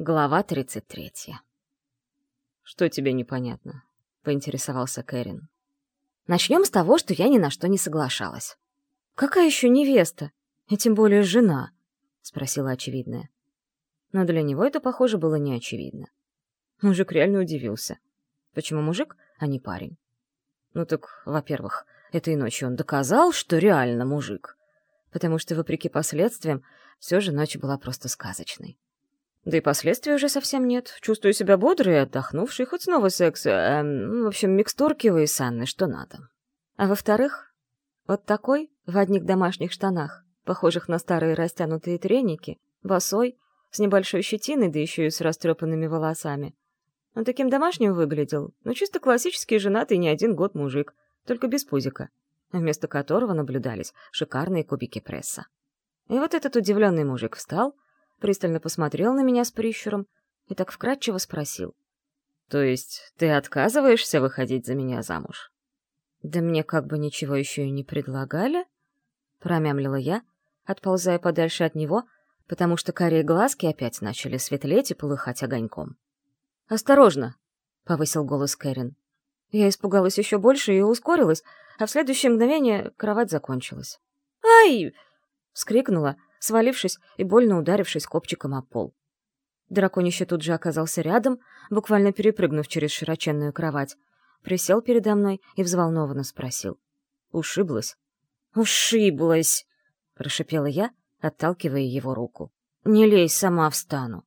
Глава 33. «Что тебе непонятно?» — поинтересовался Кэрин. «Начнем с того, что я ни на что не соглашалась». «Какая еще невеста? И тем более жена?» — спросила очевидная. Но для него это, похоже, было не очевидно. Мужик реально удивился. Почему мужик, а не парень? Ну так, во-первых, этой ночью он доказал, что реально мужик. Потому что, вопреки последствиям, все же ночь была просто сказочной. Да и последствий уже совсем нет. Чувствую себя бодрой и отдохнувшей, хоть снова секс. Эм, в общем, микстурки вы и Санны, что надо. А во-вторых, вот такой, в одних домашних штанах, похожих на старые растянутые треники, босой, с небольшой щетиной, да еще и с растрепанными волосами. Он таким домашним выглядел, но чисто классический женатый не один год мужик, только без пузика, вместо которого наблюдались шикарные кубики пресса. И вот этот удивленный мужик встал — пристально посмотрел на меня с прищуром и так вкратчиво спросил. «То есть ты отказываешься выходить за меня замуж?» «Да мне как бы ничего еще и не предлагали?» — промямлила я, отползая подальше от него, потому что карие глазки опять начали светлеть и полыхать огоньком. «Осторожно!» — повысил голос Кэрин. Я испугалась еще больше и ускорилась, а в следующее мгновение кровать закончилась. «Ай!» — вскрикнула, свалившись и больно ударившись копчиком о пол. Драконище тут же оказался рядом, буквально перепрыгнув через широченную кровать, присел передо мной и взволнованно спросил. «Ушиблась?» «Ушиблась!» — прошипела я, отталкивая его руку. «Не лезь, сама встану!»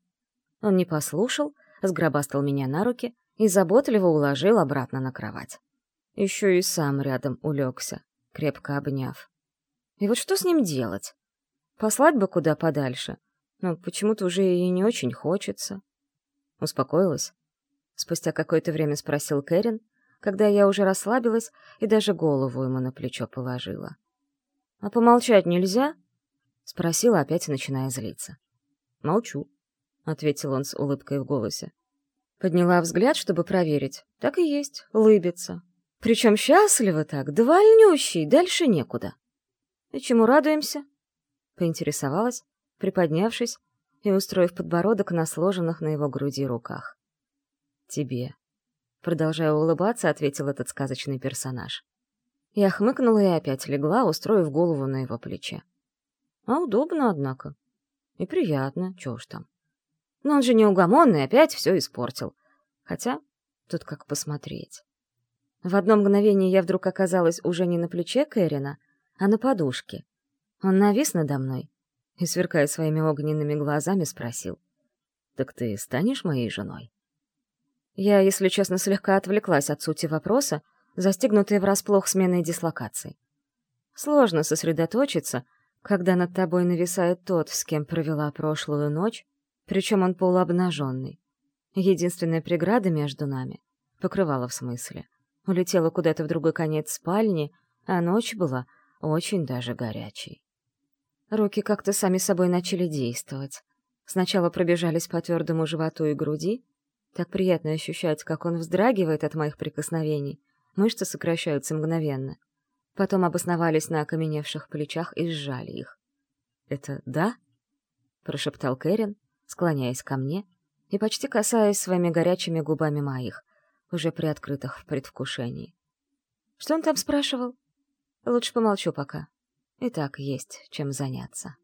Он не послушал, сгробастал меня на руки и заботливо уложил обратно на кровать. Еще и сам рядом улегся, крепко обняв. И вот что с ним делать? Послать бы куда подальше, но почему-то уже и не очень хочется. Успокоилась? Спустя какое-то время спросил Кэрин, когда я уже расслабилась и даже голову ему на плечо положила. «А помолчать нельзя?» — спросила, опять начиная злиться. «Молчу», — ответил он с улыбкой в голосе. Подняла взгляд, чтобы проверить. Так и есть, улыбится. Причем счастливо так, довольнющий, дальше некуда. И чему радуемся? Поинтересовалась, приподнявшись и устроив подбородок на сложенных на его груди руках. «Тебе», — продолжая улыбаться, ответил этот сказочный персонаж. Я хмыкнула и опять легла, устроив голову на его плече. А удобно, однако. И приятно, чё уж там. Но он же неугомонный, опять все испортил. Хотя, тут как посмотреть. В одно мгновение я вдруг оказалась уже не на плече Кэрина, а на подушке. Он навис надо мной и, сверкая своими огненными глазами, спросил. «Так ты станешь моей женой?» Я, если честно, слегка отвлеклась от сути вопроса, застигнутая врасплох сменой дислокации. Сложно сосредоточиться, когда над тобой нависает тот, с кем провела прошлую ночь, причем он полуобнаженный. Единственная преграда между нами — покрывала в смысле. Улетела куда-то в другой конец спальни, а ночь была очень даже горячей. Руки как-то сами собой начали действовать. Сначала пробежались по твердому животу и груди. Так приятно ощущать, как он вздрагивает от моих прикосновений. Мышцы сокращаются мгновенно. Потом обосновались на окаменевших плечах и сжали их. «Это да?» — прошептал Кэрин, склоняясь ко мне и почти касаясь своими горячими губами моих, уже приоткрытых в предвкушении. «Что он там спрашивал?» «Лучше помолчу пока». И так есть чем заняться.